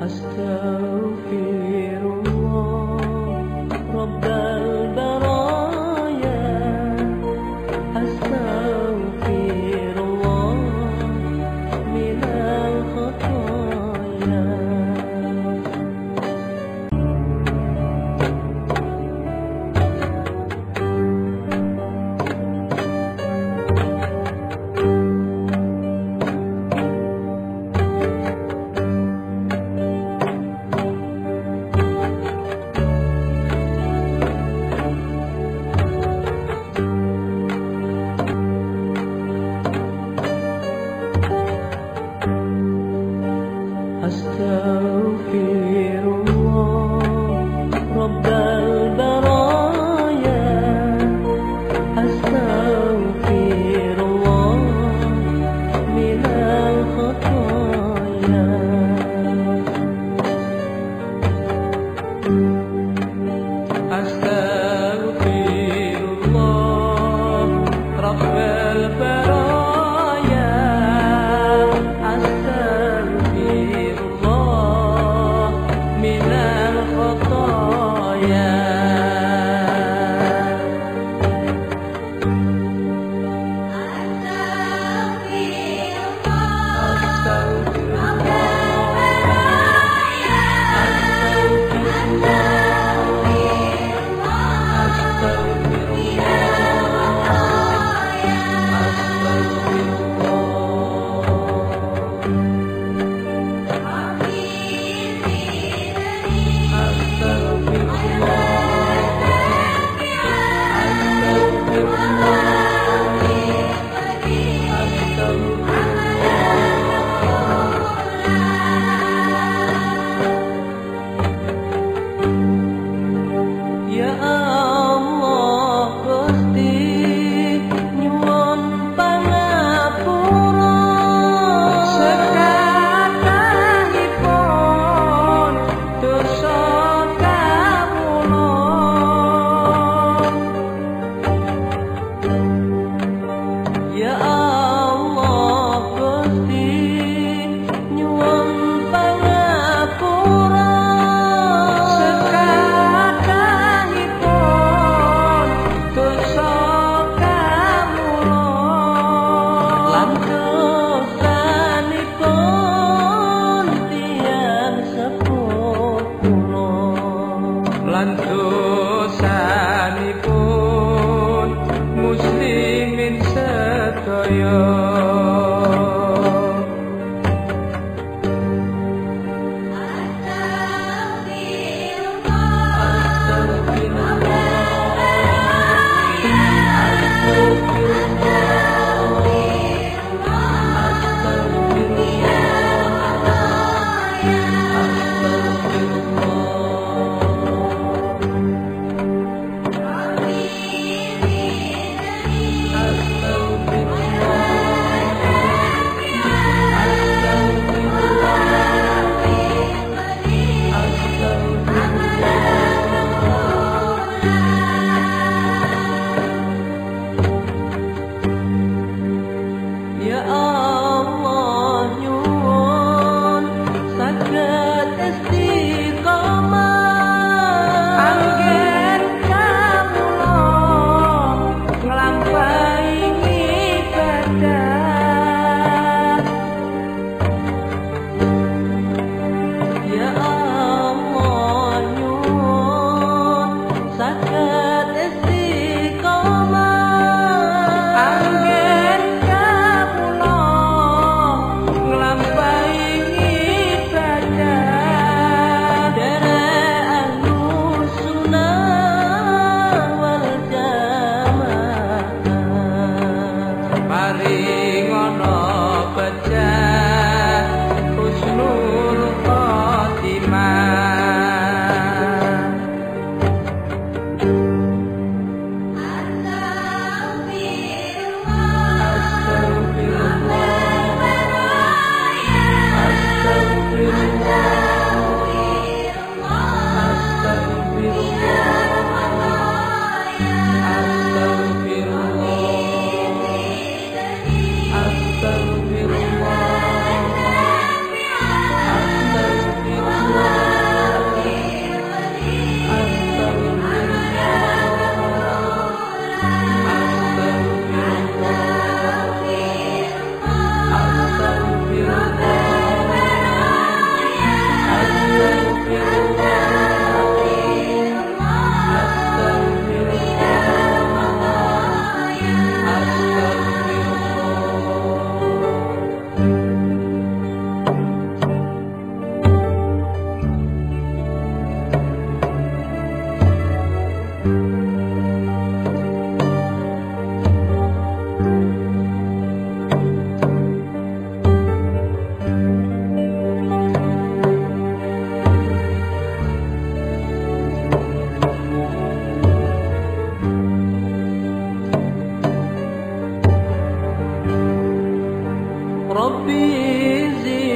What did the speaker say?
astrophy. Astaghfirullah ربي زيد